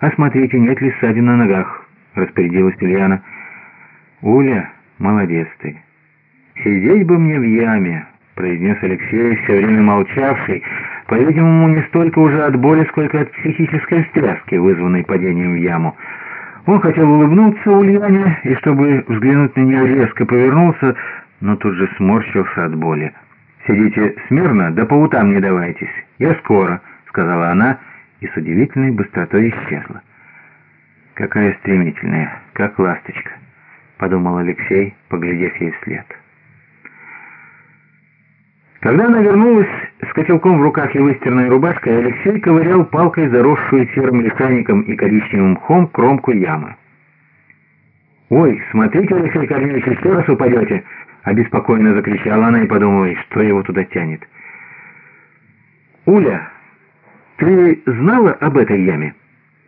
«Осмотрите, нет ли ссадин на ногах», — распорядилась Ульяна. «Уля, молодец ты. Сидеть бы мне в яме», — произнес Алексей, все время молчавший, по-видимому, не столько уже от боли, сколько от психической встряски, вызванной падением в яму. Он хотел улыбнуться Ульяне, и чтобы взглянуть на нее резко повернулся, но тут же сморщился от боли. «Сидите смирно, да по утам не давайтесь. Я скоро», — сказала она, и с удивительной быстротой исчезла. «Какая стремительная, как ласточка», — подумал Алексей, поглядев ей вслед. Когда она вернулась с котелком в руках и выстиранной рубашкой, Алексей ковырял палкой заросшую серым лишайником и коричневым мхом кромку ямы. «Ой, смотрите, Алексей Корнеевич, еще раз упадете!» — обеспокоенно закричала она и подумала, что его туда тянет. «Уля, ты знала об этой яме?»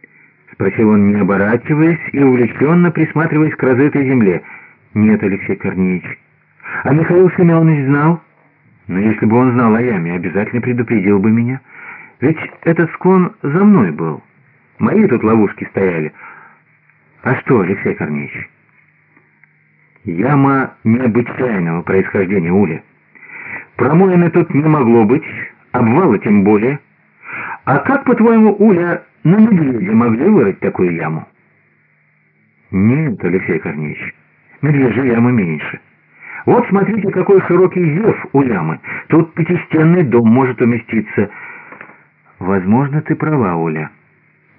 — спросил он, не оборачиваясь и увлеченно присматриваясь к разытой земле. «Нет, Алексей Корнеевич. А Михаил Семенович знал?» Но если бы он знал о яме, обязательно предупредил бы меня. Ведь этот склон за мной был. Мои тут ловушки стояли. А что, Алексей Корнеевич? Яма необычайного происхождения, Уля. Промоины тут не могло быть, обвала тем более. А как, по-твоему, Уля, на медведя могли вырыть такую яму? Нет, Алексей Корнеевич, медвежья ямы меньше. Вот смотрите, какой широкий зев у ямы. Тут пятистенный дом может уместиться. Возможно, ты права, Оля.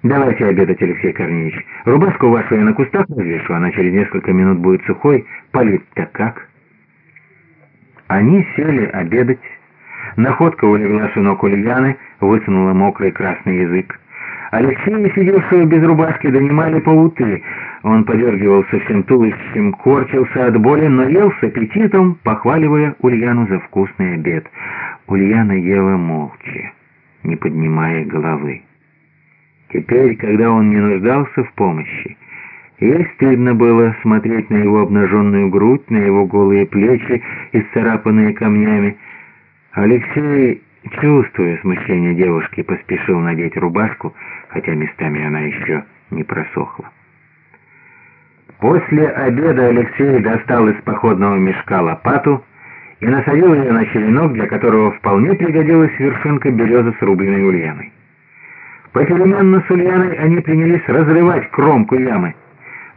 Давайте обедать, Алексей Корнеевич. Рубашку вашу я на кустах навешу, она через несколько минут будет сухой. Полить-то как? Они сели обедать. Находка улеглась у ног Ульяны, высунула мокрый красный язык. Алексея, сидевшего без рубашки, донимали пауты. Он подергивался всем туловищем, корчился от боли, но ел с аппетитом, похваливая Ульяну за вкусный обед. Ульяна ела молча, не поднимая головы. Теперь, когда он не нуждался в помощи, ей стыдно было смотреть на его обнаженную грудь, на его голые плечи, исцарапанные камнями. Алексей Чувствуя смущение девушки, поспешил надеть рубашку, хотя местами она еще не просохла. После обеда Алексей достал из походного мешка лопату и насадил ее на черенок, для которого вполне пригодилась вершинка березы с рубленой ульяной. Попеременно с ульяной они принялись разрывать кромку ямы.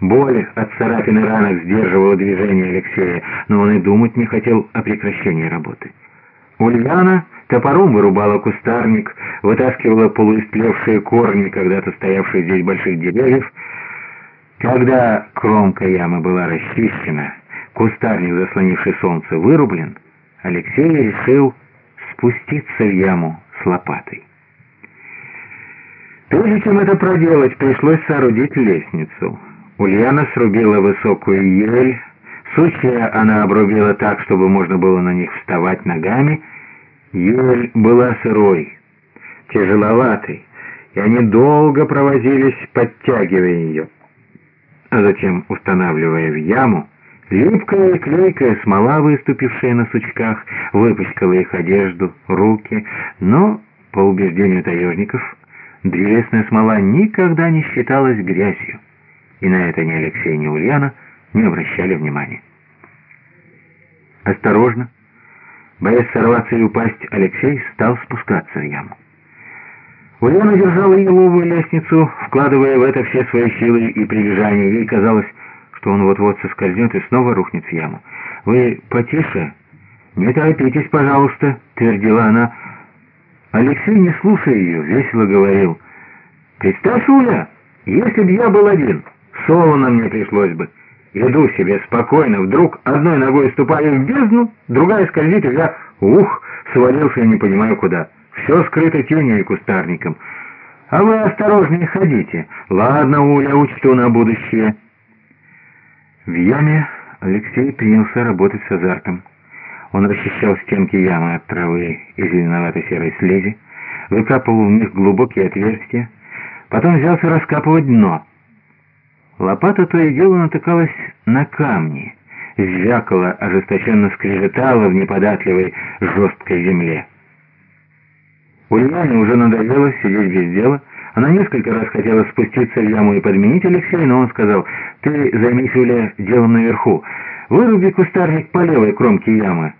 Боль от царапин и ранок сдерживала движение Алексея, но он и думать не хотел о прекращении работы. Ульяна топором вырубала кустарник, вытаскивала полуистлевшие корни когда-то стоявшие здесь больших деревьев. Когда кромка ямы была расчищена, кустарник, заслонивший солнце, вырублен, Алексей решил спуститься в яму с лопатой. Прежде чем это проделать, пришлось соорудить лестницу. Ульяна срубила высокую ель, Сучья она обрубила так, чтобы можно было на них вставать ногами. Ель была сырой, тяжеловатой, и они долго провозились, подтягивая ее. А затем, устанавливая в яму, липкая и клейкая смола, выступившая на сучках, выпачкала их одежду, руки, но, по убеждению таежников, древесная смола никогда не считалась грязью, и на это ни Алексей, ни Ульяна не обращали внимания. Осторожно, боясь сорваться и упасть, Алексей стал спускаться в яму. Ульяна держала еловую лестницу, вкладывая в это все свои силы и прилежание. Ей казалось, что он вот-вот соскользнет и снова рухнет в яму. «Вы потише? Не торопитесь, пожалуйста», — твердила она. Алексей, не слушая ее, весело говорил. «Представь, Уля, если б я был один, солоно мне пришлось бы». Иду себе спокойно, вдруг одной ногой ступаю в бездну, другая скользит, и я, ух, свалился я не понимаю куда. Все скрыто тенью и кустарником. А вы осторожнее ходите. Ладно, Уля, учту на будущее. В яме Алексей принялся работать с азартом. Он расчищал стенки ямы от травы и зеленовато-серой слизи, выкапывал в них глубокие отверстия, потом взялся раскапывать дно — Лопата то и дело натыкалась на камни, звякала, ожесточенно скрежетала в неподатливой жесткой земле. Ульяне уже надоело сидеть без дела, Она несколько раз хотела спуститься в яму и подменить Алексея, но он сказал, «Ты займись, Уля, делом наверху. Выруби кустарник по левой кромке ямы».